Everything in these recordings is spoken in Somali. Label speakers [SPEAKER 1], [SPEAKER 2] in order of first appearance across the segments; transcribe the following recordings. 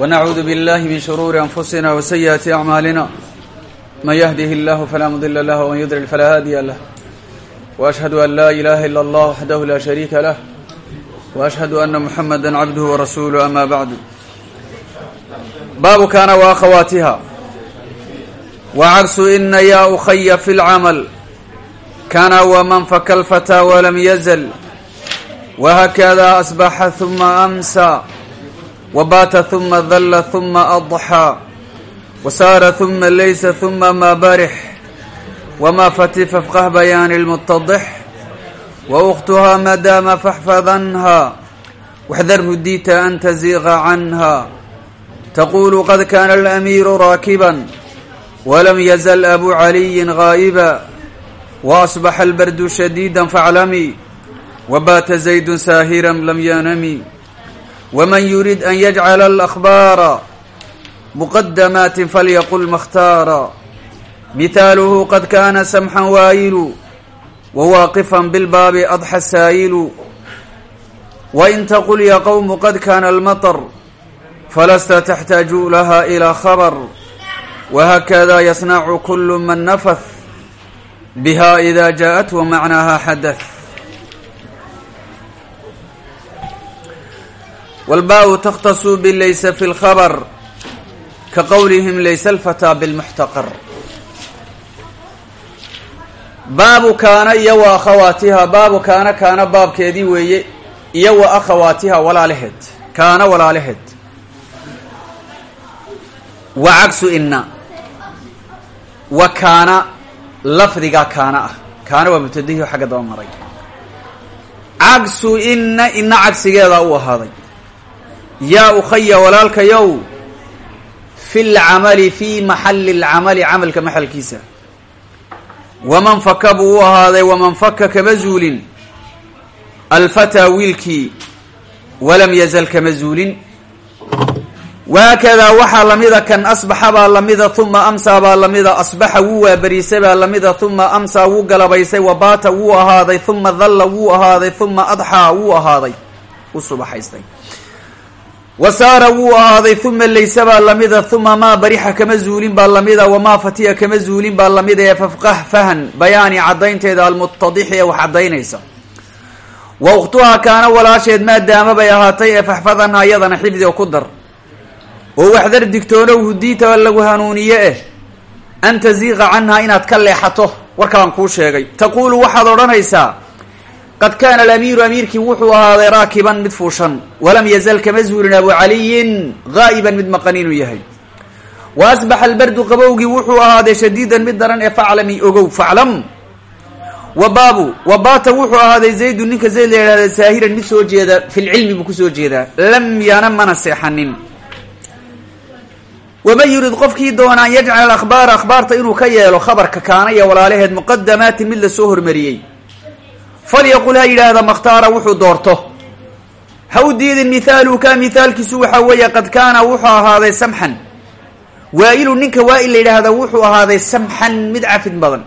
[SPEAKER 1] ونعوذ بالله من شرور أنفسنا وسيئات أعمالنا من يهده الله فلا مضل له ومن يضلل فلا هادي له وأشهد أن لا إله إلا الله وحده لا شريك له وأشهد أن محمدا عبده ورسوله أما بعد باب كان وأخواتها وعرس إن يا أخي في العمل كان ومن فك الفتى ولم يزل وهكذا أصبح ثم أمسى wbaata uma dalla uma adxaa wasaara uma laysa uma ma barix wama fatif afqah bayaani اlmutadex wauktuhaa maadaama faxfadanha waxdarhu diita an taziiqa canha taqulu qad kana alamiiru raakiban walam yazal abu caliyi gaa'iba waasbaxa albardu shadiida faclamii wabaata zaydun saahira lam yanami wman yurid an yajcala alahbaara muqadamaati falyaqul makhtaara mihaaluhu qad kaana samxan waayilu wawaaqifan bilbaabi adxa saayilu wain taqul ya qowmu qad kaana almaطr falasta taxtaaju laha ilaa khabr wahakada yasnacu kulu man nafah biha ida jaaءat wa macnaaha xadath walbaa-u takhtasu bilaysa fi lkhabar ka qowlihim laysa alfataa bilmuxtaqar baabu kaana iyo wa akhawaatiha baabu kaana kaana baabkeedii weeye iyo wa akhawaatiha walaalaheed kaana walaalaheed wa cagsu inna wa kaana lafdigaa kaana ah kaana waa mubtadihio xagga daba maray cagsu inna inna cagsigeedaa u ahaaday yaa ukhaya walaalkayow fi lcamali fii maxalli lcamali camalka maxalkiisa. Waman faka buu u ahaaday waman faka kama zuulin. Alfataa wiilkii walam yazal kama zuulin. Waakadaa waxaa lamida kan asbaxa baa lamida uma amsaa baa lamida asbaxa wuu waaberiisay baa lamida uma amsaa wuu galabaysay wabaata wuu ahaaday uma dalla wuu ahaaday uma adxaa wuu ahaaday. U subaxaystay wasaara wuu ahaaday uma layse baa lamida uma maa barixa kama zuulin baa lamida wamaa fatiya kama zuulin baa lamida ee fafqah fahan bayaani caddaynteeda almutadixi ee wax caddaynaysa wa ukhtuhaa kaana walaasheed maadaama bay ahaatay ee faxfadanha iyadana xifdi oo ku dar oo waxdar digtoonow hudiita lagu hanuuniye eh an taziiqa canhaa inaad ka leexato warkaan kuu sheegay taquulu waxaad odhanaysaa qad kaana alamiiru amiirkii wuxuu ahaaday raakiban mid fuushan walam yazal kama zuulin abu caliyin gaa'iban mid maqan inuu yahay wa asbaxa albardu qabowgii wuxuu ahaaday shadiidan mid daran ee faclami ogow faclam wa baabu wa baata wuxuu ahaaday zaydu ninka zayd la yidhahda saahiran mid soo jeeda fi lcilmi buu ku soo jeedaa lam yana mana seexanin waman yurid qofkii doona an yajcala akhbaara akhbaarta inuu ka yeelo khabarka kaana iyo walaalaheed muqadamaatin mid la soo hormariyey falyaqul ha yidhaahda makhtaara wuxuu doorto ha u diidin mithaaluhu ka mithaalkiisu waxaa weeye qad kaana wuxuu ahaaday samxan waa'ilu ninka waa'il la yidhaahda wuxuu ahaaday samxan mid cafid badan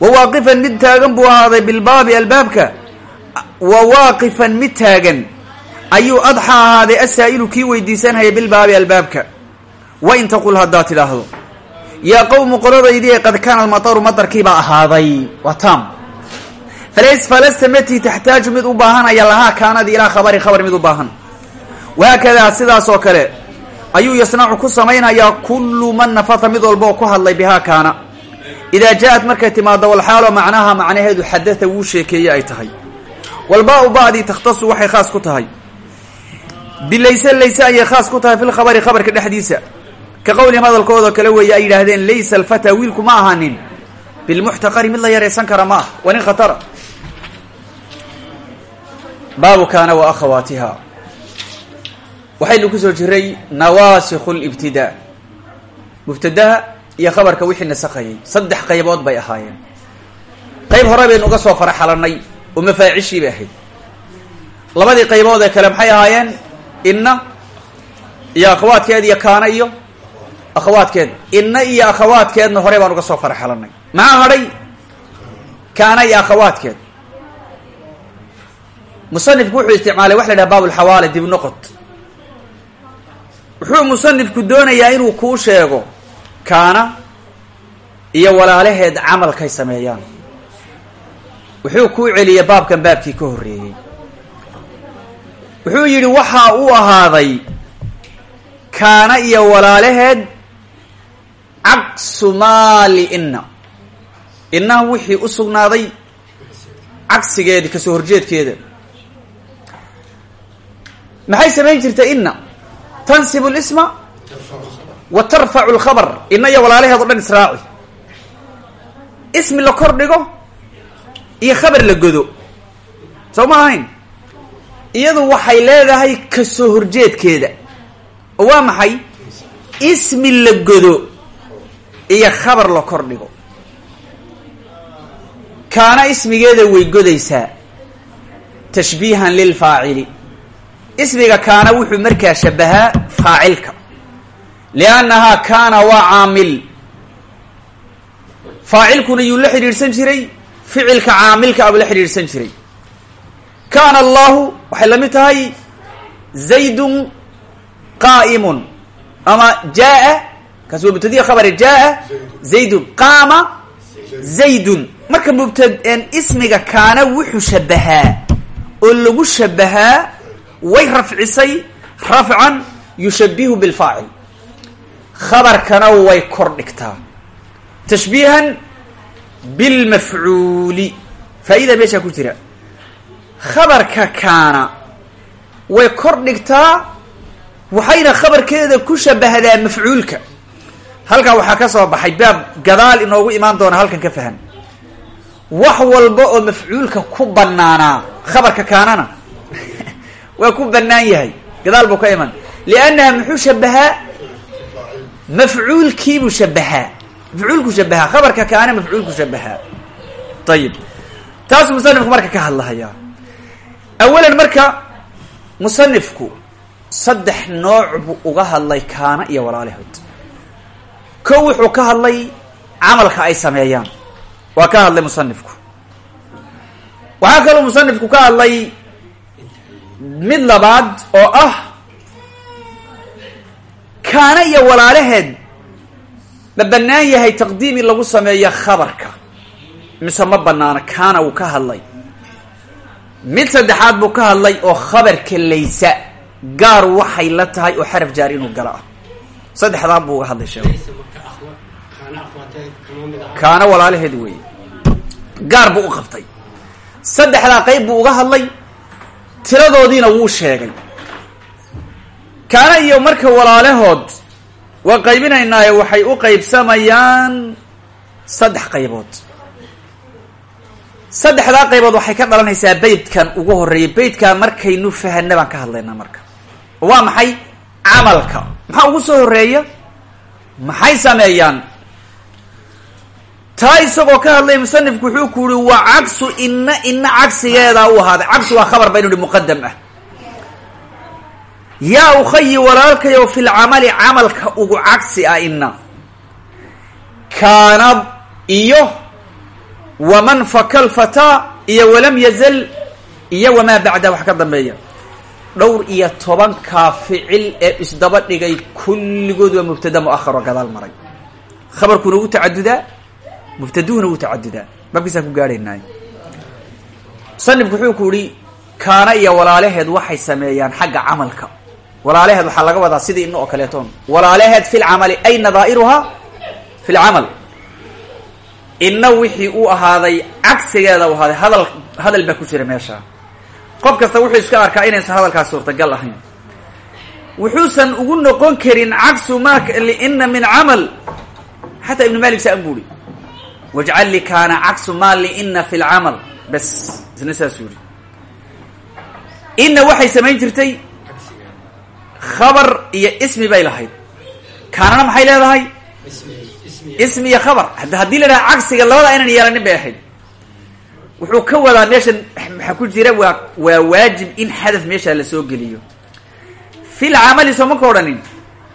[SPEAKER 1] wa waaqifan mid taagan buu ahaaday bilbaabi albaabka wa waaqifan mid taagan ayuu adxa ahaaday asaa'ilu kii weydiisanhaya bilbaabi albaabka wa in taqul haddaad tidhaahdo yaa qowmu qoladaydii qad kaana almataru matarkiibaa ahaaday waa taam falasta mati taxtaaju mid u baahanaya lahaa kaanadii ilaa khabari khabar mid u baahan. Wahaakadaa sidaas oo kale ayuu yasnacu ku samaynayaa kullu man nafata mid walba oo ku hadlay bihaa kaana. Idaa jaa-at markay timaado walxaalo macnaha macnaheedu xadatha wuu sheekeeye ay tahay. Walbaa-u bacdii takhtasu waxay khaas ku tahay. Bilayse layse ayay khaas ku tahay filkhabari khabarka dhexdiisa. Ka qowlihim hadalkooda kale weeye ay yidhaahdeen laysa alfataa wiilku ma ahaanin. Bilmuxtaqari mid la yaraysan kara ma ah nin khatara baabu kaana wa akhawaatiha. waxaynu ku soo jiray nawaasikhu libtidaa mubtadaha iyo khabarka wixii nasakayay. saddex qaybood bay ahaayeen. qayb hore baynu uga soo faraxalanay oo mafaacishii bay ahayd. labadii qaybood ee kale maxay ahaayeen? inna iyo akhawaadkeed iyo kaana iyo akhawaadkeed. inna iyo akhawaadkeedna hore baan uga soo faraxalanay maxaa hadhay? kaana iyo akhawaadkeed musanifku wuxuu isticmaalay wax la dhaha baab lxawaali dib noqod. Wuxuu musanifku doonayaa inuu kuu sheego kaana iyo walaalaheed camalkay sameeyaan. Wuxuu kuu celiyey baabkan baabkii ka horreeyey. Wuxuu yidhi waxaa u ahaaday kaana iyo walaalaheed cagsu maali inna. Innaha wixii u sugnaaday cagsigeedi ka soo horjeedkeeda maxay samayn jirta inna tansibu lisma wa tarfacu lkhabar inna iyo walaalaheed o dhan israaci. Ismi la kor dhigo iyo khabar la godo. Soo ma ahayn? Iyadu waxay leedahay ka soo horjeedkeeda. Oo waa maxay? Ismi la godo iyo khabar la kor dhigo. Kaana ismigeeda way godaysaa. Tashbiihan lilfaacili ismiga kaana wuxuu markaa shabahaa faacilka. Liannahaa kaana waa caamil. Faacilkuna yuu la xidhiidhsan jiray ficilka caamilka abuu la xidhiidhsan jiray. Kaana allahu waxay la mid tahay zaydun qaa'imun. Ama jaa kaas waa mubtadiya khabare jaa zaydun. Qaama zaydun. Marka mubtad ismiga kaana wuxuu shabahaa oo lagu shabahaa way rafcisay rafcan yushabihu bilfaacil. Khabarkana way kor dhigtaa. Tashbiihan bilmafcuuli. Faa-ida meeshaa ku jira. Khabarka kaana way kor dhigtaa waxayna khabarkeeda ku shabahdaa mafcuulka. Halkaa waxaa ka soo baxay baab gadaal inoogu imaan doona halkan ka fahan. Wax walba oo mafcuulka ku banaanaa khabarka kaanana waa ku banaan yahay. Gadaal buu ka iman. Liannaha muxuu shabahaa mafcuulkiibuu shabahaa mafcuulku shabahaa khabarka kaana mafcuulku shabahaa ayib taasuu musanifku marka ka hadlahayaa. Awalan marka musanifku saddex nooc buu uga hadlay kaana iyo walaalahood ko wuxuu ka hadlay camalka ay sameeyaan. Waa ka hadlay musanifku waxaa kaloo musanifku ka hadlay mid labaad oo ah kaana iyo walaalaheed ma bannaan yahay taqdiim in lagu sameeyo khabarka. Mise ma banaano kaana wuu ka hadlay. Mid saddexaad buu ka hadlay oo khabarka laysa. Gaar waxay la tahay oo xaraf jaar inuu galo ah. Saddexdaa buu uga hadlay sheego kaana walaalaheed weeye. Gaar buu u qabtay. Saddexdaa qayb buu uga hadlay tiradoodiina wuu sheegay. Kaana iyo marka walaalahood waa qaybinaynaaye waxay u qaybsamayaan saddex qaybood. Saddexdaa qaybood waxay ka dhalanaysaa beytkan ugu horreeyay. Beytkaa markaynu fahana baan ka hadlaynaa marka. Waa maxay camalka? Maxaa ugu soo horreeya? Maxay sameeyaan taa isagoo ka hadlay musanifku wuxuu ku yihi waa cagsu ina ina cagsigeedaa u ahaaday. Cagsu waa khabar baynu hi muqadam ah. Yaa ukhayi walaalkayo fi lcamali camalka ugu cagsi ah ina kaana iyo waman faka lfataa iyo walam yazal iyo wamaa bacda wax ka dambeeya. Dhowr iyo tobankaa ficil ee isdaba dhigay kulligood waa mubtada muahar oo gadaal maray. Khabarkuna wuu tacadudaa mubtaduhuna wuu tacadudaa baabkiisaan ku gaadhaynay musanifku wuxuu ku yihi kaana iyo walaalaheed waxay sameeyaan xagga camalka. Walaalaheed waxaa laga wadaa sidii ina oo kaleetoon walaalaheed fi lcamali ay nadaa'iruhaa fi lcamal ina wixii u ahaaday cagsigeeda u ahaaday hadal hadal baa ku jira meesha qof kasta wuxuu iska arkaa inaysan hadalkaas suurtagal ahayn. Wuxuusan ugu noqon karin cagsu ma liina min camal. Xataa ibnu malik saan buuri wajcal li kaana cagsu ma liina fi lcamal. Bas isna saasuu yihi ina waxay samayn jirtay khabar iyo ismi bay lahayd. Kaanana maxay leedahay? Ismi iyo khabar. Haddii la dhaha cagsiga labada aynan yeelanin bay ahayd. Wuxuu ka wadaa meeshan maxaa ku jira? Waa waa waajib in xadaf meesha la soo geliyo. Fil camali soo maka odhanin.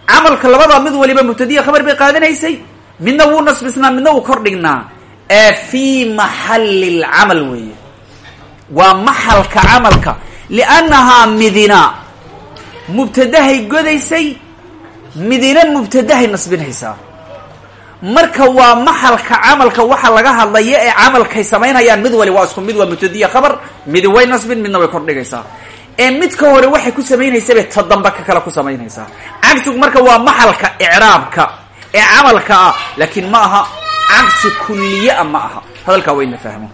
[SPEAKER 1] Camalka labada mid waliba mubtadiya khabar bay qaadanaysay midna wuu nasbisnaa midna wuu kor dhignaa ee fii maxalli lcamal weeye. Waa maxalka camalka. Liannahaa midina. Mubtadahay godaysay midina mubtadahay nasbinaysaa. Marka waa maxalka camalka waxa laga hadlaya ee camalkay samaynayaan mid wali waa isku mid waa mubtadiya khabar midi way nasbin midna way kor dhigaysaa ee midka hore waxay ku samaynaysaybay ta damba ka kale ku samaynaysaa. Cagsigu marka waa maxalka icraabka ee camalka ah laakiin ma aha cagsi kulliyaa ma aha. Hadalkaa waa in la fahmo.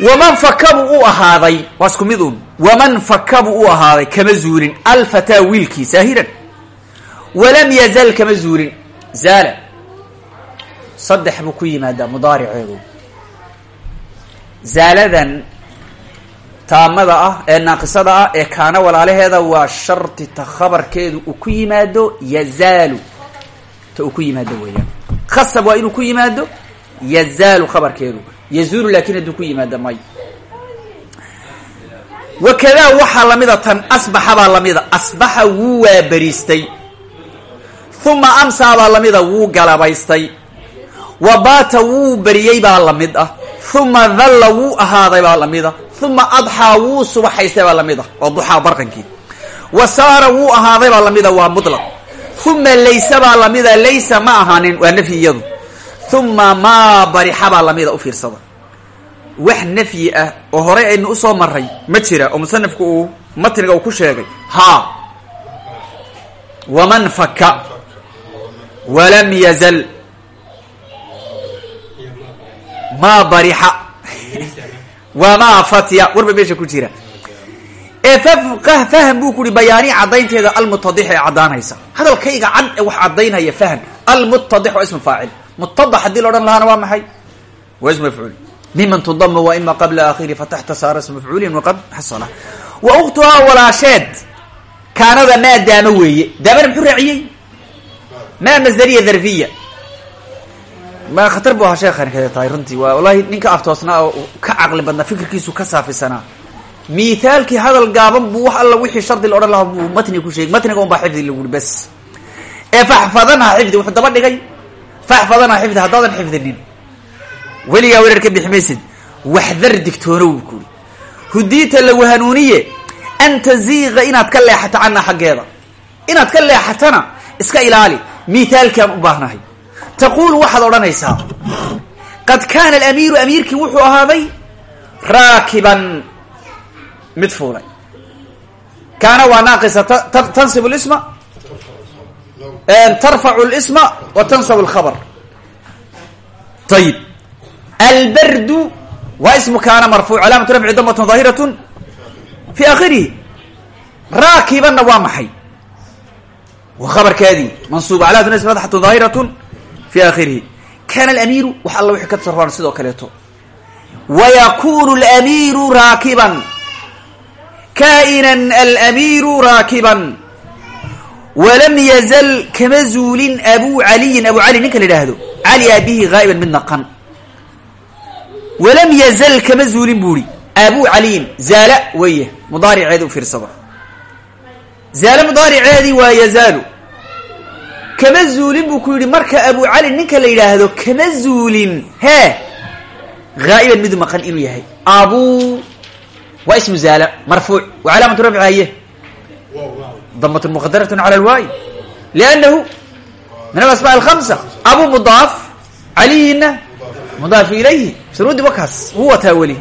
[SPEAKER 1] Waman fakabuu u ahaaday waa isku mid un waman fakabuu u ahaaday kama zuulin alfataa wiilkii saahiran walam yazal kama zuulin zaala. Saddex buu ku yimaadaa mudaariceedu zaaladan taamada ah ee naaqisada ah ee kaana walaalaheeda waa sharti ta khabarkeedu uu ku yimaado yazaalu. Ta uu ku yimaado weeyaan. Khasab waa inuu ku yimaado yazaalu khabarkeedu. Yazuulu laakin hadduu ku yimaado may. Wakadaa waxaa lamida tan asbaxa baa lamida asbaxa wuu waaberiistay uma amsaa baa lamida wuu galabaystay. Wa baata wuu beriyey baa la mid ah uma dhalla wuu ahaaday baa la mid ah uma adxaa wuu subaxaystay baa la mid ah oo duxaa barqankii. Wa saara wuu ahaaday baa lamida waa mutlaq. Uma laysa baa lamida laysa ma ahaanin waa nafyi iyadu uma maa barixa lamida u fiirsada. Wax nafyi ah oo horey aynu u soo maray ma jira oo musanifku uu matniga uu ku sheegay. Haa. Waman faka walam yazal. Maa barixa wamaa fatya warba meesha ku jira ee fafqah faham buu ku uhi bayaani caddaynteeda almutadix ee caddaanaysa hadalkayga cad ee wax caddaynaya fahm almutadix waa ismu faacil mutadax haddii la odhan lahaana waa maxay waa ismu mafcuul miman tudama wa ima qabla akhiri fataxta saara ismu mafcuulin waqad xasala wa uktuhaa walaasheed kaanada maa daamo weeye daamana muxuu raaciyey maa masdariya dharfiya ma khatar bu ahaa sheekhan kada tahay runtii. Waa wallahi ninka aftoosnaa oo ka caqli badnaa fikirkiisu ka saafisanaa mithaalkii hadal gaaban buu wax alla wixii shardi la odhan lahaa buu matniga ku sheegay. Matniga un baa xifdi lagu uri bes. Ee faxfadanha xifdi wuxuu daba dhigay. Faxfadanha xifdi haddaadan xifdinin. Weligaa wereer ka bixi maysid waxdar digtoonow kuuri hudiita lagu hanuuniye an taziiqa inaad ka leexato canna xaggeeda. Inaad ka leexatana iska ilaali. Mithaalkaan u baahnahay taquulu waxaad odhanaysaa qad kaana alamiiru amiirkii wuxuu ahaaday raakiban mid fuulay. Kaana waa naaqisa tansibu lisma tarfacu lisma wa tansabu lkhabar ayib albardu waa ismu kaana marfuuc calaamatu rafci damatun daahiratun fi akhirihi raakibanna waa maxay? Wa khabarkaadii mansuub calaamatu nasb fatxatu daahiratun fi akhirihi kana alamiiru wax alla wixii ka tasarufaan sidoo kaleeto wayakunu alamiiru raakiban kaa'inan alamiiru raakiban walam yazal kama zuulin abu caliyin abu cali ninka la yidhaahdo cali aabihi haa'iban mid naqan walam yazal kama zuulin buu ihi abu caliyin zaala weeye mudaariceedi u fiirsada zaale mudaariceedii waa yazaalu kama zuulin buu ku yidhi marka abu cali ninka la yidhaahdo kama zuulin. Hee haa'iban midu maqan inuu yahay. Abu waa ismu zaala marfuuc wa calaamatu rafci haye. Damatun muqadaratun cala alwaayi liannahu min alasmaa alkhamsa abu mudaaf caliyina mudaaf ilayhi. Shuruudi wakaas wuu wataa weli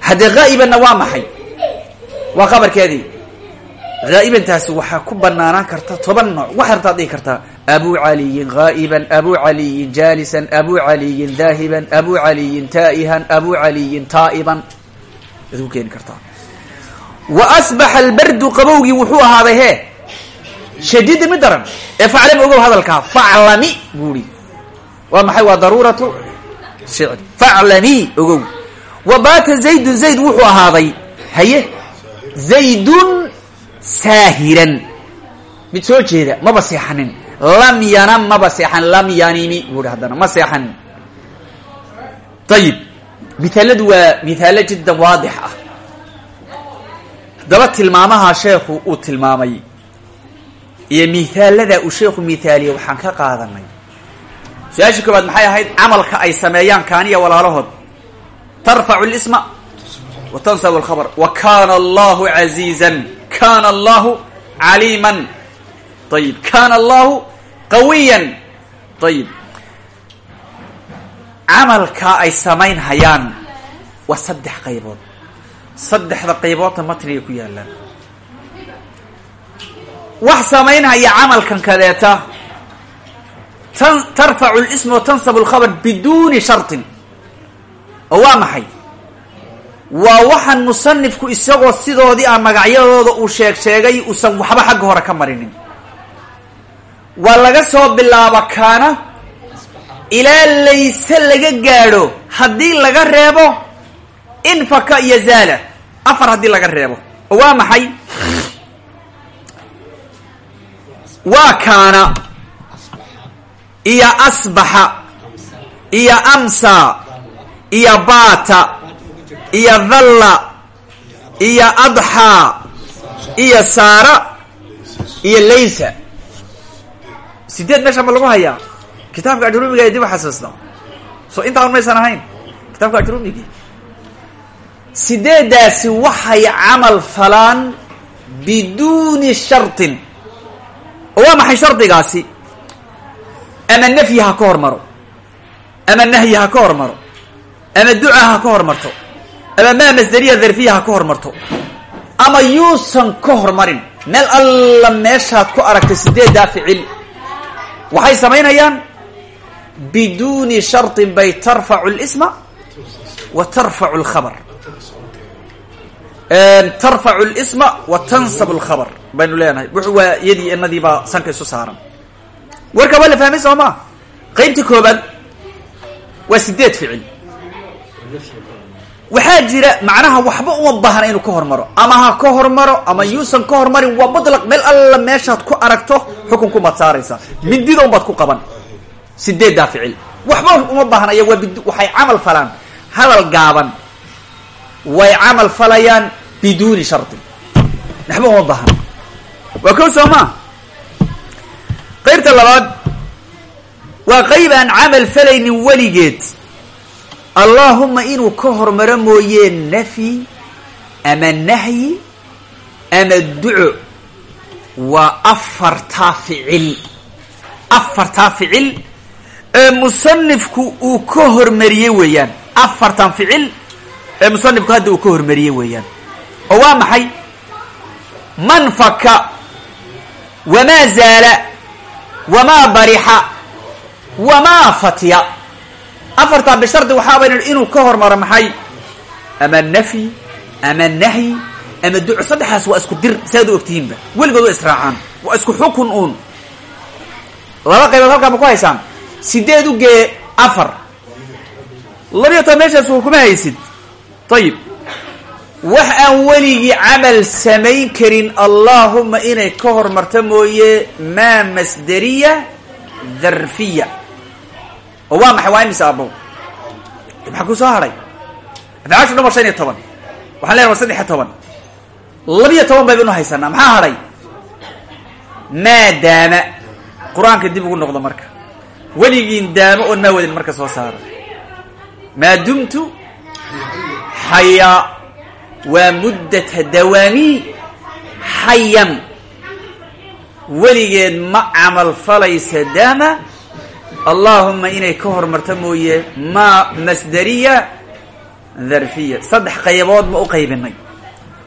[SPEAKER 1] haa'ibanna waa maxay? Waa khabarkeedii haa'ibantaasi waxaa ku banaanaan karta toban nooc. Waxay rabtaad dhihi kartaa abu caliyin haa'iban abu caliyin jaalisan abu caliyin daahiban abu caliyin taa'ihan abu caliyin taa'iban. Ad keeni kartaa wa asbaxa albardu qabowgii wuxuu ahaaday hee shadiidi mid daran. Ee faclami ogow hadalkaa faclami buuhi waa maxay? Waa daruuratu shicr faclami ogow. Wa baata zaydun zayd wuxuu ahaaday haye zaydun saahiran. Mid soo jeeda maba seexanin lam yanam maba seexan lam yanimi buuhi haddana ma seexanin ayib mithaaladu waa mithaalo jiddan waadix ah. Haddaba tilmaamaha sheekhu uu tilmaamay iyo mithaalada uu sheekhu mithaaliye waxaan ka qaadanay. Su'aasha koobaad maxay ahayd camalka ay sameeyaan kaaniya walaalahood. Tarfacu lisma wa tansabu alkhabar wa kana allahu casiizan kana allahu caliiman ayib kana allahu qawiyan ayib camalka ay samayn hayaan waa saddex qaybood saddexda qayboodna matniga ku yaalaan wax samaynhaya camalkan kadeeta tarfacu lisma wa tansabu alkhabar biduuni shartin oo waa maxay waa waxaan musanifku isagoo sidoodii ah magacyadooda uu sheeg sheegay uusan waxba xagga hore ka marinin. Waa laga soo bilaabo kaana ilaa layse laga gaadho haddii laga reebo infaka iyo zaala. Afar haddii laga reebo. Oo waa maxay? Waa kaana iyo asbaxa iyo amsa iyo baata iyo dhalla iyo adxaa iyo saara iyo laysa. Sideed meesha ma lagu hayaa kitaabka ajrumiga dib u xasuusta so intaan maysan ahayn kitaabka ajrumigii sideedaasi waxay camal falaan biduuni shartin. Oo waa maxay shardigaasi? Ama nafyi ha ka hormaro? Ama nahyi ha ka hormaro? Ama duca ha ka hormarto ama maa masderiya darfiya ha ka hormarto? Ama yuusan ka hormarin? Meel alla meeshaad ku aragtay sideeddaa ficil waxay samaynayaan biduuni shartin bay tarfacu lisma wa tarfacu lkhabar tarfacu lisma wa tansab lkhabar baynu leenahay. Waa iyadii inadiibaa sanka isu saaran. Warka waa la fahmay soo maa qaybta koobaad waa sideed ficil waxaa jira macnaha waxba uma baahna inuu ka hormaro. Ama ha ka hormaro ama yuusan ka hormarin waa mutlaq meel alla meeshaad ku aragto xukunku maad saaraysaa. Mindida baad ku qaban. Sideeddaa ficil waxba uma waa bid waxay camal falaan. Hadal gaaban. Way camal falayaan biduuni shartin. Waxba uma baahna waa kow soo maa qaybta labaad. Waa qayb aan camal falaynin weligeed allaahuma inuu ka hormaro mooyee nafyi ama nahyi ama duco. Waa afartaa ficil afartaa ficil ee musanifku uu ka hormariyey weeyaan. Afartan ficil ee musanifku hadda uu ka hormariyey weeyaan. Oo waa maxay? Man faka wamaa zaala wamaa barixa wamaa fatya afartaa bishardi waxaabayna inuu ka hormaro maxay? Ama nafyi ama nahyi ama duco saddexdaas waa isku dir saaad u ogtihiinba. Weligood waa israacaan waa isku xukun uun. Laba qaybood halkaa ma ku haysaan? Sideed gee afar. Labiyo toban meeshaas wa kuma haysid. Ayib wax aan weligii camal samayn karin allaahuma inay ka hormarto mooye maa masderiya dharfiya oo waa maxay waa imisa abow maxaa ku soo hadhay afcaashu dhan waa shan iyo toban. Waxaan leeyahay waa saddex iyo toban. Labiyo toban bayba inu haysanaa maxaa hadhay maadaama qur'aanka dib ugu noqdo marka. Weligiin daamo oon maa wadin marka soo saara. Maa dumtu xayaa waa muddata dawaami xayan weligeed ma camal falaysa daama allaahuma inay ka hormarto mooye maa masderiya dharfiya saddex qaybood ma u qaybinay.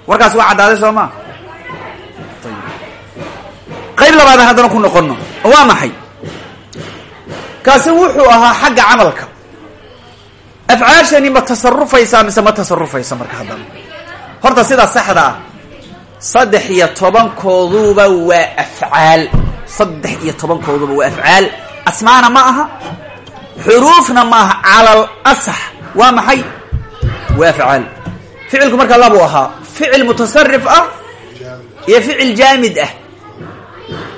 [SPEAKER 1] Warkaas waa caddaaday soo maa qayb labaad haddana ku noqono waa maxay? Kaasi wuxuu ahaa xagga camalka. Afcaashani ma tasarufaysaa mise ma tasarufaysa marka haddana? Horta sidaa saxda ah. Saddex iyo tobankooduba waa afcaal. Saddex iyo tobankooduba waa afcaal asmaana ma aha xuruufna ma aha calal asax waa maxay? Waa afcaal ficilku markaa labuu ahaa ficil mutasarif ah iyo ficil jaamid ah.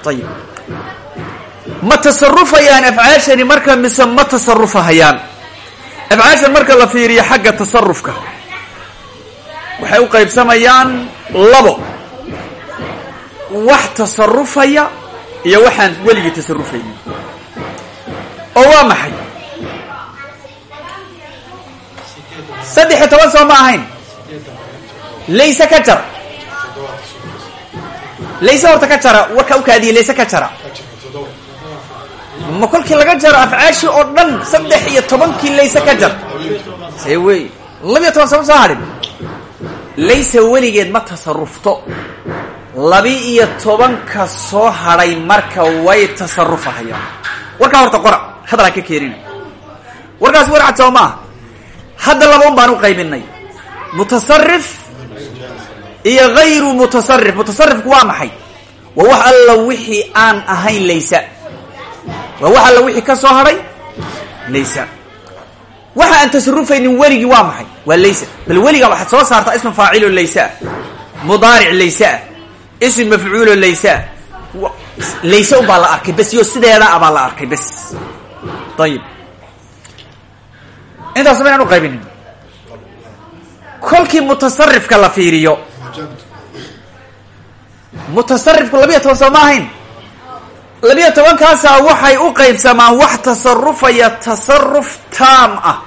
[SPEAKER 1] Ayib ma tasarufayaan afcaashani marka mise ma tasarufahayaan afcaashan marka la fiiriyo xagga tasarufka waxay u qaybsamayaan labo. Wax tasarufaya iyo waxaan weligii tasarufaynin oo waa maxay? Saddex iyo toban soo ma ahayn. Layse ka jar layse horta ka jara warkaa ukaadiye layse ka jara. Ma kolkii laga jaro afcaashi oo dhan saddex iyo tobankii layse ka jar? See wey labiyo toban sama soo hadhin layse weligeed ma tasarufto labi-iyo tobanka soo hadhay marka way tasarufahayaan warkaa horta qora hadalaa ka keenina warkaas war cad soo maaha hadda laba un baan u qaybinay. Mutasarif iyo hayru mutasarif mutasarifku waa maxay? Waa wax alla wixii aan ahayn laysa. Waa wax alla wixii ka soo hadhay laysa. Waxa aan tasarufaynin weligii waa maxay? Waa laysa. Bal weligaa waxaad soo saartaa ism faacilo laysaa mudaaric laysaa ism mafcuulo laysaa layse un baa la arkay bes iyo sideeda a baa la arkay bes ayib intaas maynaan u qaybinin kolkii mutasarifka la fiiriyo mutasarifku labiyo toban soo ma ahayn labiyo tobankaasaa waxay u qaybsamaan wax tasarufaya tasaruf taam ah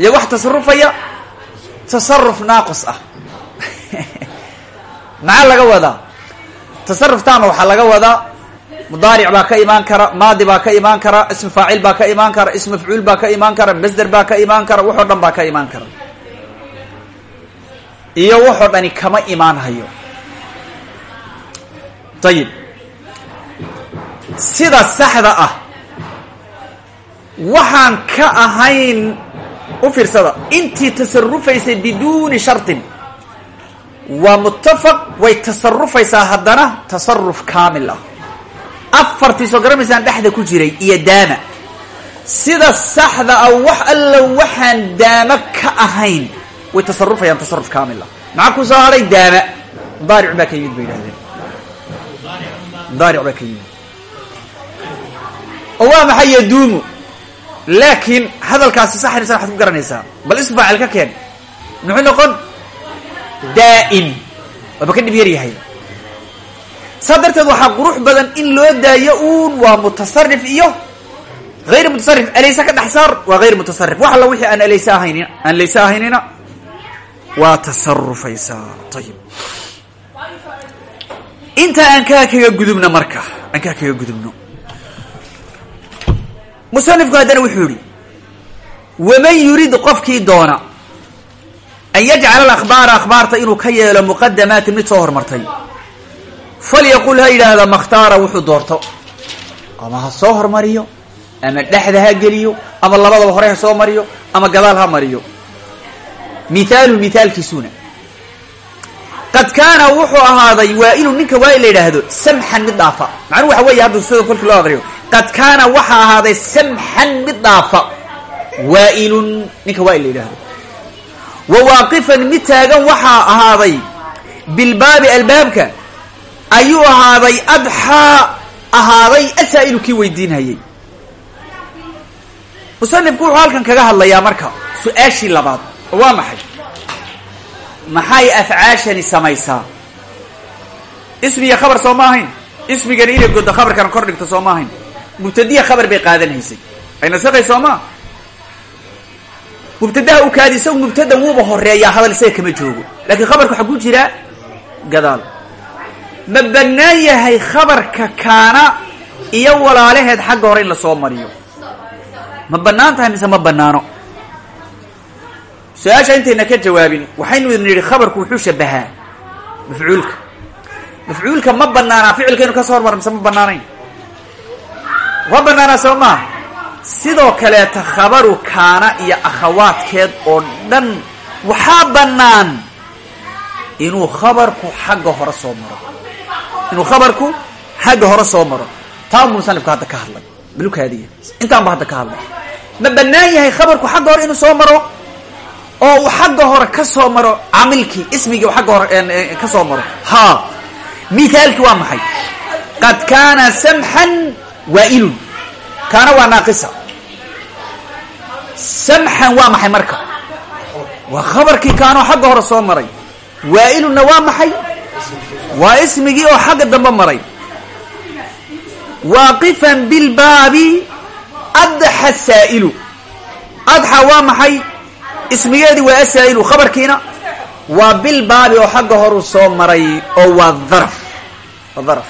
[SPEAKER 1] iyo wax tasarufaya tasaruf naaqis ah maxaa laga wadaa tasaruf taama waxaa laga wadaa mudaaric baa ka imaan kara maadi baa ka imaan kara ism faacil baa ka imaan kara ism mafcuul baa ka imaan kara masder baa ka imaan kara waxoo dhan baa ka imaan kara. Iyo waxoo dhani kama imaan hayo. Ayib sida saxda ah waxaan ka ahayn u fiirsada intii tasarufaysay biduuni shartin waa muttafaq way tasarufaysaa haddana tasaruf kaamil ah afartii soo garamaysaan dhexda ku jiray iyo daama. Sida saxda ah wax alla waxaan daama ka ahayn. Way tasarufayaan tasaruf kaamil ah. Maxaa ku soo hadhay daama? Mudaaric baa ka yimid bay yidhahdeen. Mudaaric baa ka yimid. Oo waa maxay yaduumu? Laakiin hadalkaasi saxnaysa waxaad ku garanaysaa. Bal ism faacil ka keen. Muxuu noqon? Daa'im. Waaba ka dhib yar saa darteed waxaa qurux badan in loo daayo uun waa mutasarif iyo hayr mutasarif alaysa ka dhex waa hayr mutasarif wax alla wixii aan alaysa ahaynin aan layse ahaynina waa tasarufaysaa ayib inta aan kaa kaga gudubno marka aan kaa kaga gudubno. Musanifku haddana wuxuu yihi waman yurid qofkii doona an yajcala alakhbaara akhbaarta inuu ka yeelo muqadamaatin mid soo hormartay falyaqul ha yidhaahda makhtaara wuxuu doorto ama ha soo hormariyo ama dhexda ha geliyo ama labadaba hore ha soo mariyo ama gadaal ha mariyo mithaalu mithaalkiisuna qad kaana wuxuu ahaaday waa'ilu ninka waail la yidhaahdo samxan mid dhaafa macnuu waxa weeye hadda sida kolkii loo adriyo qad kaana waxa ahaaday samxan mid dhaafa waailun ninka waail la yidhaahdo wa waaqifan mid taagan waxaa ahaaday bilbaabi albaabka ayuu ahaaday adxaa ahaaday asaa'ilu kii weydiinhayay musanifku wuxuu halkan kaga hadlayaa marka su'aashii labaad oo waa maxay? Maxay afcaashani samaysaa? Ismiga khabar soo ma ahayn? Ismigana inay goddo khabarkana kor dhigto soo ahayn? Mubtadiya khabar bay qaadanhaysay ay nasakhay soo maa mubtadaha u kaadi isagu mubtada wuuba horeeyaa hadal isaga kama joogo. Laakiin khabarka waxaa ku jiraa? Gadaal ma bannaan yahay khabarka kaana iyo walaalaheed xagga hore in la soo mariyo. Ma bannaan tahay mise ma bannaano? Su'aasha intayna ka jawaabin waxaynu idin yidhi khabarku wuxuu shabahaa mafcuulka. Mafcuulka ma banaanaa ficilka inu ka soo hormar mise ma banaanayn waa banaanaa soo maa sidoo kaleeta khabaru kaana iyo akhawaadkeed oo dhan waxaa bannaan inuu khabarku xagga hore soo maro inuu khabarku xagga hore soo maro. Taa musanifku hadda ka hadlay. Balukaadiya intaan ba hadda ka hadlay. Ma bannaan yahay khabarku xagga hore inuu soo maro? Oo uu hore ka soo maro camilkii ismigii xagga hore ka soo maro? Ha mithaalkii waa maxay? Qad kaana samxan waailun. Kaana waa naaqisa. Samxan waa maxay marka? Waa khabarkii kaanoo xagga hore soo maray. Waailunna waa maxay waa ismigii oo xagga dambe maray. Waaqifan bilbaabi adxa saa'ilu. Adxa waa maxay? Ismigeedii waa asaa'ilu. Khabarkiina waa bilbaabi oo xagga horu soo maray oo waa dharaf waa dharaf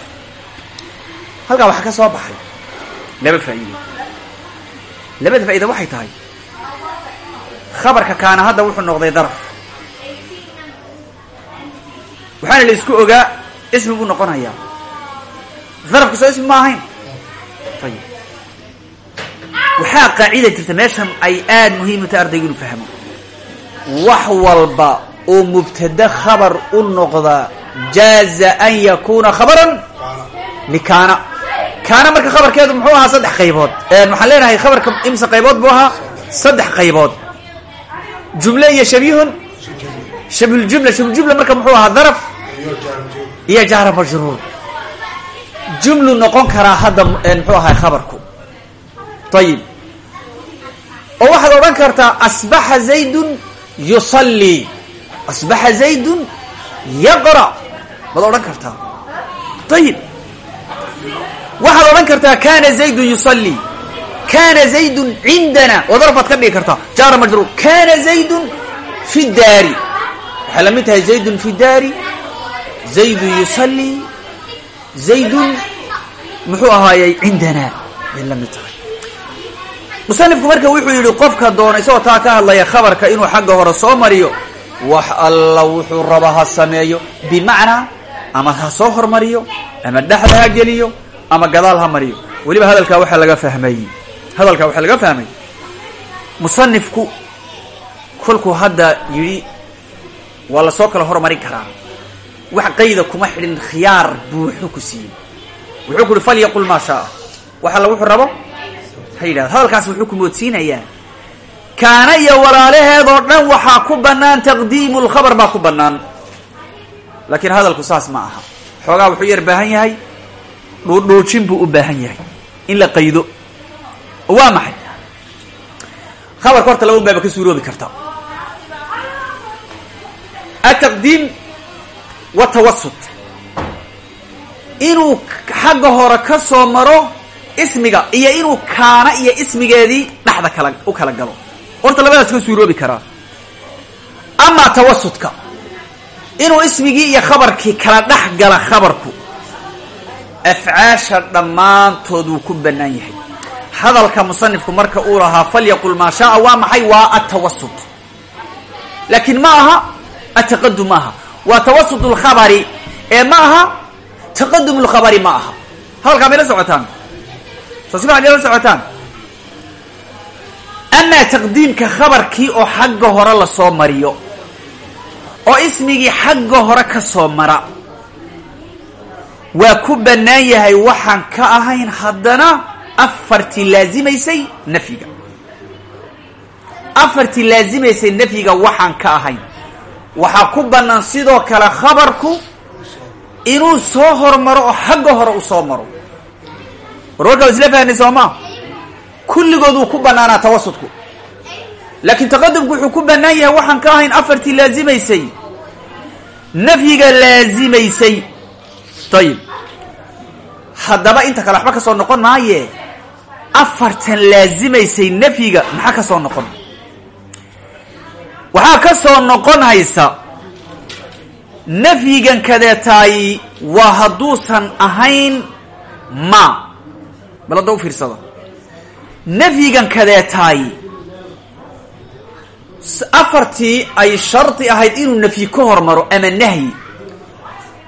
[SPEAKER 1] halkaa waxaa ka soo baxay. Laba faa'iido. Labada faa'iida waxay tahay. Khabarka kaana hadda wuxuu noqday daraf waxaana la isku ogaa ismi buu noqonayaa darafka soo ismi ma ahayn ayib waxaa qaacida jirta meeshan ay aada muhiim u tahay ardaygu inu fahmo. Wax walba oo mubtada khabar u noqda jaaza an yakuna khabaran likaana. Kaana marka khabarkeedu muxuu ahaa saddex qaybood. Waxaan leenahay khabarka imse qaybood buu ahaa? Saddex qaybood. Jumle iyo shabihun. Shabhuljumla shabhuljumla marka muxuu ahaa daraf iyo jaara majruur jumlu noqon karaa hadda muxuu ahaa khabarku. Ayib oo waxaad odhan kartaa asbaxa zaydun yusallii asbaxa zaydun yaqra. Baad odhan kartaa. Ayib waxaad odhan kartaa kana zaydun yusallii kana zaydun cindana. Daraf baad ka dhigi kartaa. Jaara majruur kana zaydun fi daari. Waxay la fi daari zaydun yusallii zaydun muxuu ahaayey cindana bay la mid tahay musanifku marka wuxuu yidhi qofka doona isagoo taa ka hadlaya khabarka inuu xagga hore soo mariyo. wax alla wuxuu raba ha sameeyo. bimacnaa ama ha soo hormariyo ama dhexda ha geliyo ama gadaal ha mariyo. Weliba hadalkaa waxaa laga fahmay. Hadalkaa waxaa laga fahmay. Musanifku kolkuu hadda yidhi waa la soo kala hormarin karaa wax qayda kuma xidhin khiyaar buuxu ku siiyey. Wuxuu ku uhi falyaqul maa shaaa wax alla wuxuu rabo? Ha yidhahdo hadalkaas wuxuu ku moodsiinayaa kaana iyo walaalaheedoo dhan waxaa ku bannaan taqdiimu lkhabar baa ku bannaan. Laakiin hadalku saas ma aha. Xoogaa wuxuu yar baahan yahay dhuudhuujin buu u baahan yahay in la qaydo. Waa maxay? Khabarka horta laba un baaba ka suuroobi karta. Ataqdiim watawasut inuu xagga hore ka soo maro ismiga iyo inuu kaana iyo ismigeedii dhexda kala u kala galo. Horta labadaas ka suuroobi karaa. Amaa tawasudka. Inuu ismigii iyo khabarkii kala dhex gala khabarku afcaasha dhammaantood wuu ku bannaan yahay. Hadalka musanifku marka uu lahaa falyaqul maa shaaa waa maxay? Waa atawasud laakiin ma aha ataqadum ma aha waa tawasud lkhabari ee ma aha? Taqadum lkhabari ma aha. Hadalkaa may la socotaan. Soo si baa la socotaan. Amaa taqdiimka khabarkii oo xagga hore la soo mariyo oo ismigii xagga hore ka soo mara waa ku bannaan yahay waxaan ka ahayn haddana afartii laazimaysay nafyiga. Afartii laazimaysay nafyiga waxaan ka ahayn waxaa ku bannaan sidoo kale khabarku inuu soo hormaro oo xagga hore u soo maro. Warwarkaa isla fahnay soomaa kulligood wuu ku bannaanaa tawasudku. Laakiin taqadumku wuxuu ku bannaan yahay waxaan ka ahayn afartii laazimaysay nafyiga laazimaysay ayib haddaba inta kale waxba ka soo noqon maaye. Afartan laazimaysay nafyiga maxaa ka soo noqon waxaa ka soo noqon haysa nafyigan kadeetaay waa hadduusan ahayn ma. Bal hadda u fiirsada. Nafyigan kadeetaay afartii ay shardi ahayd inuu nafyi ka hormaro ama nahyi.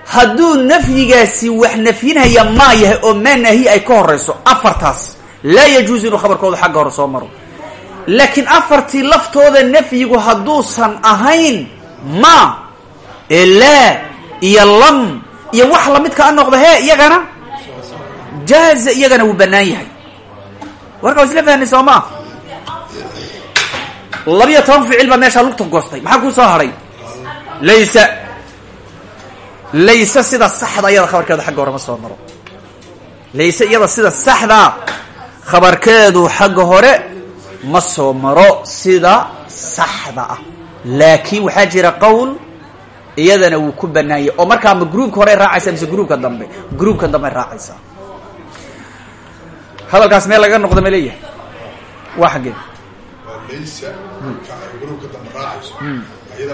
[SPEAKER 1] Hadduu nafyigaasi wax nafyinhaya maa yahay oo maa nahyi ay ka horeyso afartaas laa yajuusu inuu khabarkooda xagga hore soo maro laakiin afartii laftooda nafyigu hadduusan ahayn ma ee iyo lam iyo wax lamidka a noqda hee iyagana? Jaaza iyagana wuu bannaan yahay. Warka waa isla fahnay soo maa toban ficil baa meeshaa lugta goostay. Maxaa kuu soo hadhay laysa. Layse sida saxda iyada khabarkeedu xagga hore ma soo maro. Layse iyada sida saxdaa khabarkeedu xagga hore ma soo maro sida saxda ah. Laakiin waxaa jira qowl iyadana wuu ku banaanyay oo markaa ma gruubka hore raacaysa mise gruubka dambe? Gruubka dambe raacaysaa hadalkaas meel laga noqda ma leeyahay? Waa xaggee.
[SPEAKER 2] Iyo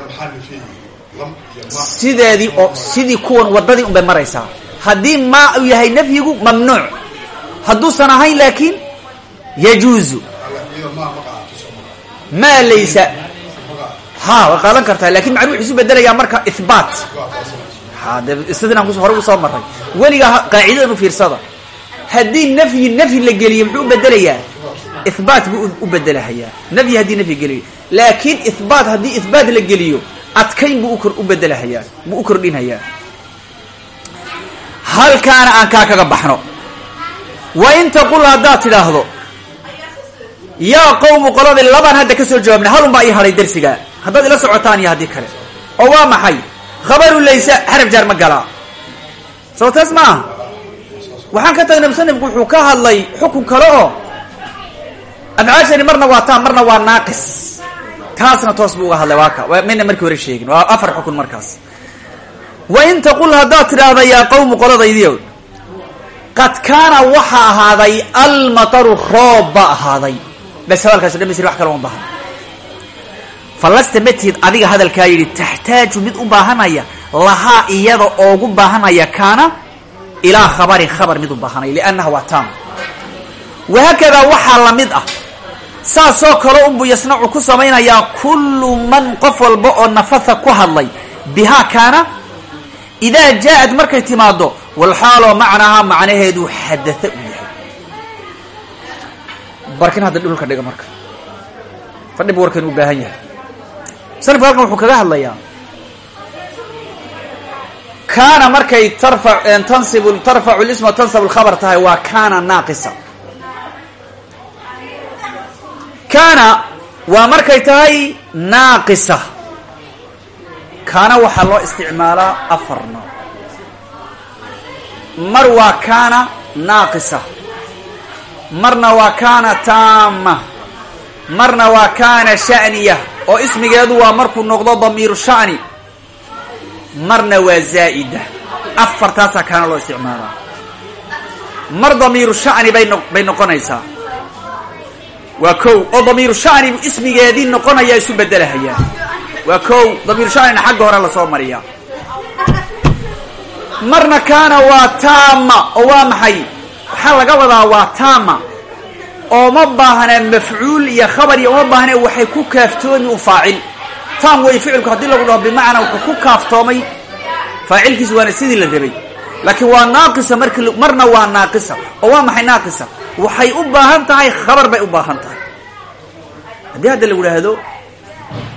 [SPEAKER 2] ma.
[SPEAKER 1] Sideedii oo sidii kuwan wadadii un bay maraysaa. Haddii maa uu yahay nafyigu mamnuuc. Hadduusan ahayn laakiin yajuuzu
[SPEAKER 2] maa
[SPEAKER 1] laysa ha way qaadan kartaa laakiin macnuu isu bedelayaa marka ihbaat
[SPEAKER 2] waa
[SPEAKER 1] sidinaan kus hore u soo maray weligaa qaacidadan u fiirsada. Haddii nafyi nafyi la geliyo muxuu u bedelayaa? Ihbaat buu u- bedelahayaa. Nafyi haddii nafyi geliyo. Laakiin ihbaat haddii ihbaat la geliyo adkayn buu u bedelahayaa buu u kordhinhayaa halkaana aan kaa kaga baxno. Wa in taqul haddaad tidhaahdo yaa qowmu qoladii labaan hadda ka soo jawaabna halun baa ii hadhay darsiga. Haddaad ila socotaan iyo haddii kale. Oo waa maxay? Khabaru laysa xaraf jaar ma galaa soo taas ma waxaan ka tagnay musanifku wuxuu ka hadlay xukun kale oo afcaashani marna waa taam marna waa naaqis. Taasna toos buu uga hadlay waa ka. Markii hore sheegin. Waa afar xukun markaas. Wa in taqul haddaad tidhaahda yaa qowmu qoladaydiyo qad kaana waxaa ahaaday almataru roob ba ahaaday bas hadalkaas dhamisri wax kale uma baahan falasta matihid adiga hadalkaa yidhi taxtaaju mid u baahanaya lahaa iyada oogu baahanaya kaana ilaa khabarin khabar mid u baahanaya liannaha waa taam. Wahaakadaa waxaa la mid ah saasoo kale unbuu yasnacu ku samaynayaa kullu man qof walba oo nafatha ku hadlay bihaa kaana idaa jaa-ad markay timaado walxaaloo macnahaa macnaheedu xadatha barkin hadda dhulka dhiga marka. Fadhi bu warkan u baahan yahay. Musanifku halkan wuxuu kaga hadlayaa. Kaana markay tarfa tansib tarfacu lisma tansabu lkhabar tahay waa kaana naaqisa. Kaana waa markay tahay naaqisa. Kaana waxaa loo isticmaalaa afar mar waa kaana naaqisa marna waa kaana taama marna waa kaana sha'niya oo ismigeedu waa markuu noqdo damiiru sha'ni marna waa zaa'ida. Afartaasaa kaana loo isticmaalaa. Mar damiiru sha'ni bay no bay noqonaysaa. Waa kow oo damiiru sha'ni bu ismigeedii noqonaya isu bedelahayaa waa kow damiiru sha'nina xagga hore la soo mariyaa. Marna kaana waa taama oo waa maxay waxaa laga wadaa waa taama oo ma baahna mafcuul iyo khabar iyo uma baahne waxay ku kaaftoomi un faacil. Taam wey ficilku haddii lagu dhaho bimacnaa wuxuu ku kaaftoomay faacilkiisu waana sidii la rabay laakiin waa naaqisa marki marna waa naaqisa oo waa maxay naaqisa? Waxay u baahan tahay khabar bay u baahan tahay. Haddii hadda lagu idhaahdo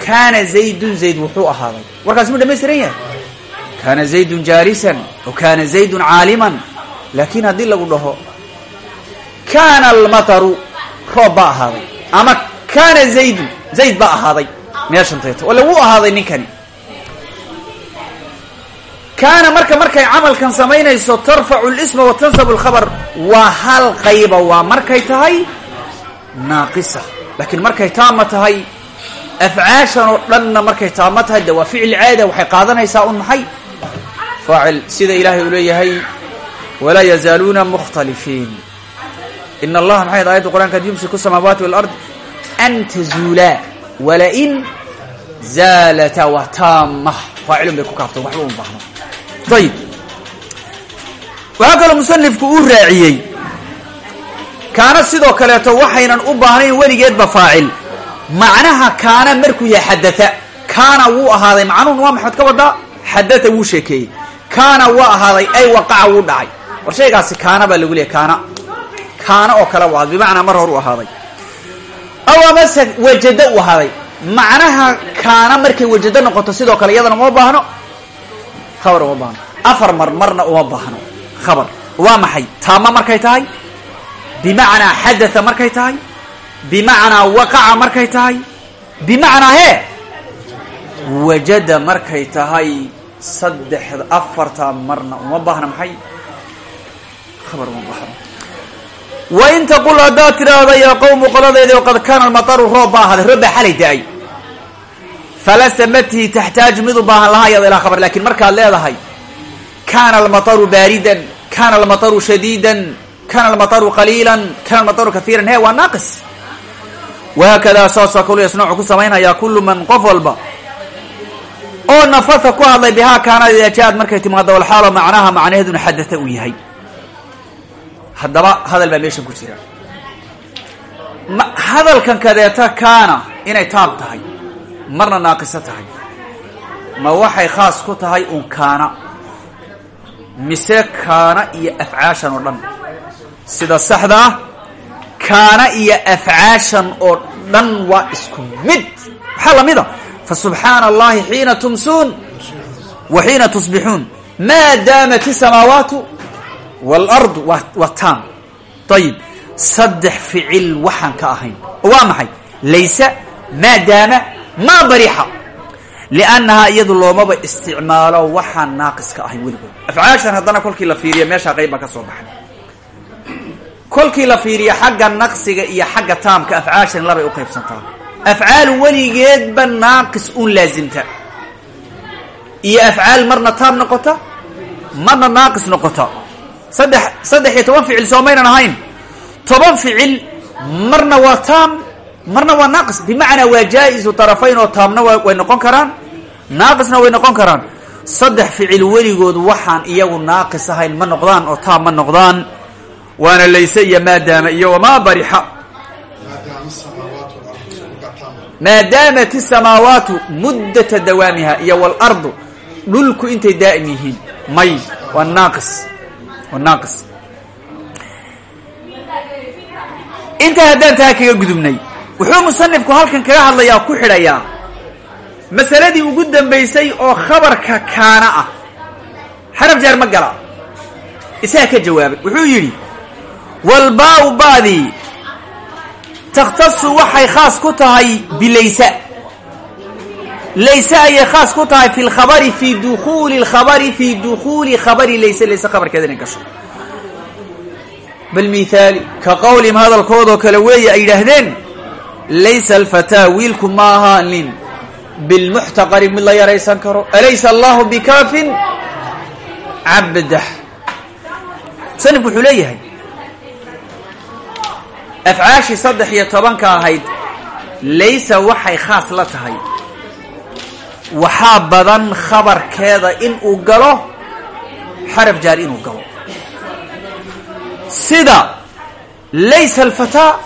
[SPEAKER 1] kaana zaydun zayd wuxuu ahaaday. Warkaas mu dhamaystiran yahay? Kaana zaydun jaalisan o kaana zaydun caaliman laakiin haddii lagu dhaho kaana almataru roob baa ahaaday ama kaana zaydun zayd baa ahaaday. Meeshan tayto wala wuu ahaaday ninkani. Kaana marka markay camalkan samaynayso tarfacu lisma wa tansabu lkhabar waa hal qayba waa markay tahay naaqisa. Laakiin markay taama tahay afcaashan oo dhanna markay taama tahay de waa ficil caada waxay qaadanaysaa un maxay? Faacil sida ilaahay uu leeyahay walaa yazaaluuna mukhtalifiin in allaha maxay ad ayadda qur'anka yumsiku samaawaati walard an tazuulaa walain zaalata waa taama faacilun bay ku kaaftan waxba uma baahno ayib waxaa kaloo musanifku uu raaciyey kaana sidoo kaleeto waxaynan u baahnayn weligeedba faacil macnaha kaana markuu yahay xadaa kaana wuu ahaaday macnuhun waa maxaad ka wadaa xadaa wuu sheekeeyey kaana waa ahaaday ay waqaca wuu dhacay war shaygaasi kaana baa lagu leeyay kaana. Kaana oo kale u ahaaday bimacnaa mar hor u ahaaday. Aw amase wajado u ahaaday. Macnaha kaana markay wajado noqoto sidoo kale iyadana uma baahno? Khabar uma baahno. Afar mar marna uma baahno. Khabar. Waa maxay? Taama markay tahay? Bimacnaa xadaa markay tahay? Bimacnaa waqaca markay tahay? Bimacnaa hee? Wajada markay tahay saddexda afartaa marna uma baahna maxay khabar uma baahna wa in taqul haddaad tidhaahda yaa qowmu qoladayda qad kaana almataru roob baa ahaaday roob baa xalay da'ay falasta matihi taxtaaju mid u baahan lahaa iyado ilaa khabar laakiin markaad leedahay kana almataru baaridan kana almataru shadiidan kana almataru qaliilan kana almataru kahiiran he waa naaqis wahaakadaa saasoo kalu yasnacu ku samaynayaa kullu man qof walba oo nafasa ku hadlay bihaa kaana idaa ja-ad markay timaado walxaalo macnaha macnaheeduna xadata uu yahay haddaba hadal baa meeshan ku jira. Ma hadalkan kadeeta kaana inay taab tahay marna naaqiso tahay. Ma waxay khaas ku tahay un kaana. Mise kaana iyo afcaashan oo dhan. Sida saxda kaana iyo afcaashan oo dhan waa isku mid. Maxaa lamida fasubxaana allahi xiina tumsuun wa xiina tusbixuun. Maa daamat isamaawaatu waalardu waa taam ayib saddex ficil waxaan ka ahayn oo waa maxay laysa maa daama maa barixa liannahaa iyadu loomaba isticmaalo waxaan naaqis ka ahayn weligood afcaashan haddana kolkii la fiiriya meeshaa qayb baa ka soo baxay kolkii la fiiriya xagga naqsiga iyo xagga taamka afcaashan labay u qaybsantaa afcaal weligeedba naaqis un laasimta iyo afcaal marna taam noqota marna naaqis noqota saddex saddex iyo toban ficil soo maynan ahayn. Toban ficil marna waa taam marna waa naaqis bimacnaa waa jaa-isu tarafayn oo taamna way noqon karaan naaqisna way noqon karaan. Saddex ficil weligood waxaan iyagu naaqis ahayn ma noqdaan oo taam ma noqdaan. Waana layse iyo maadaama iyo wamaa barixa. Maadaamat isamaawaatu muddata dawaamiha iyo waalardu dhulku intay daa'im yihiin may waa naaqis naaqis. Intaa haddaan taa kaga gudubnay wuxuu musanifku halkan kaga hadlayaa ku xidhayaa masaladii ugu dambaysay oo khabarka kaana ah. Xaraf jaar ma gala. Isaga ka jawaabay. Wuxuu yidhi walbaa-u ba'dii takhtasu waxay khaas ku tahay bilaysa layse ayay khaas ku tahay fi lkhabari fi dukuuli lkhabari fi dukuuli khabari layse layse khabarkeeda inay gasho bal mithaali ka qowlihim hadalkoodoo kale weeye ay yidhaahdeen laysa alfataa wiilku ma ahaanin bilmuxtaqari mid la yaraysan karo alaysa allahu bikaafin cabdah musanifku wuxuu leeyahay afcaashii saddex iyo tobanka ahayd laysa waxay khaas la tahay waxaa badan khabarkeeda in uu galo xaraf jaar inuu galo. Sida laysa alfataa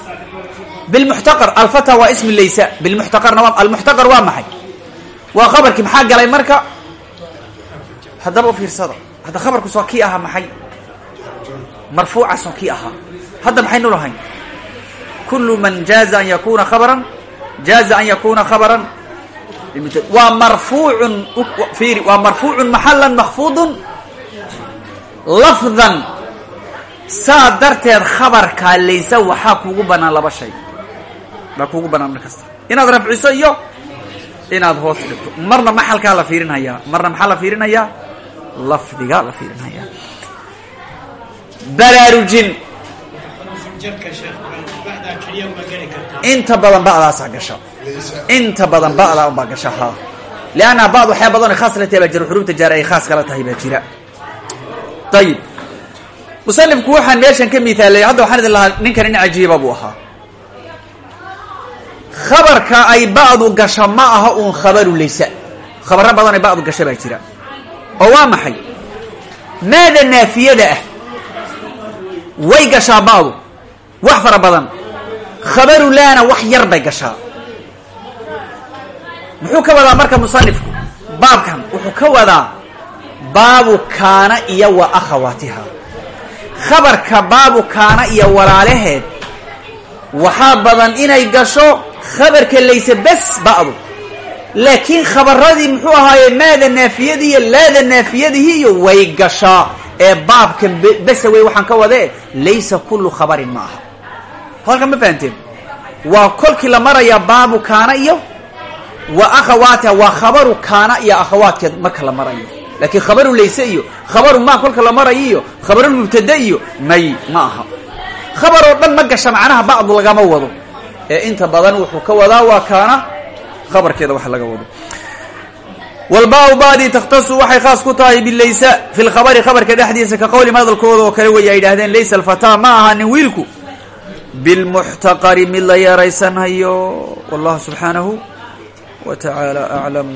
[SPEAKER 1] bilmuxtaqar. Alfataa waa ismi laysa bilmuxtaqarna waa almuxtaqar waa maxay? Waa khabarkii maxaa galay marka? Haddaba u fiirsada hadda khabarku soo kii ahaa maxay? Marfuuca soo kii ahaa. Hadda maxaynu lahayn kulu man jaaza an yakuna khabaran jaaza an yakuna khabaran waa marfuucun fiiri waa marfuucun maxalan makfuudun lafdan. Saa darteed khabarkaa laysa waxaa kuugu banaan laba shay. Baa kuugu banaan mar kasta. Inaad rafciso iyo inaad hoos dhigto. Marna maxalkaa la fiirinhayaa marna maxaa la fiirinayaa? Lafdigaa la fiirinhayaa baraarujin inta badan ba'daasaa gasha inta badan ba'daa unbaa gasha ha. Lianna ba'd waxyaa badan khaas la tahay baa ay khaas kala tahay baa jira. Ayib musanifku waxaan meeshan ka miaalay hadda waxaan idin lahaa ninkan nin cajiiba buu ahaa. Khabarka ay ba'du gasha ma aha uun khabaru laysa. Khabaro badan ay ba'du gasha baa jira. Oo waa maxay? Maada naafiyada ah way gashaa ba'du wax fara badan. Khabaru laana wax yar bay gashaa. Muxuu ka wadaa marka musanifku? Baabkan wuxuu ka wadaa baabu kaana iyo wa akhawaatiha. Khabarka baabu kaana iyo walaalaheed waxaa badan inay gasho khabarka layse bes ba'du. Laakiin khabaradii muxuu ahaaye maada naafiyadii iyo laada naafiyadihi iyo way gashaa. Ee baabkan besa wey waxaan ka wadee laysa kullu khabarin ma aha halkan ma fahanteen waa kolkii la marayaa baabu kaana iyo wa akhawaatiha waa khabaru kaana iyo akhawaadkeed marka la marayo. Laakiin khabaru layse iyo khabaru maa kolka la marayo iyo khabarulmubtada iyo may ma aha. Khabar oo dhan ma gasha macnaha bacdu lagama wado. Ee inta badan wuxuu ka wadaa waa kaana khabarkeeda wax laga wado. Walbaa baadii takhtasu waxay khaas ku tahay bilaysa fi lkhabari khabarka dhexdiisa ka qowli hadalkooda oo kale wey ay yidhahdeen laysa alfataa ma ahanin wiilku bilmuxtaqari mid la yeeraysanhayo wallahu subxaanahu wa tacaala aclam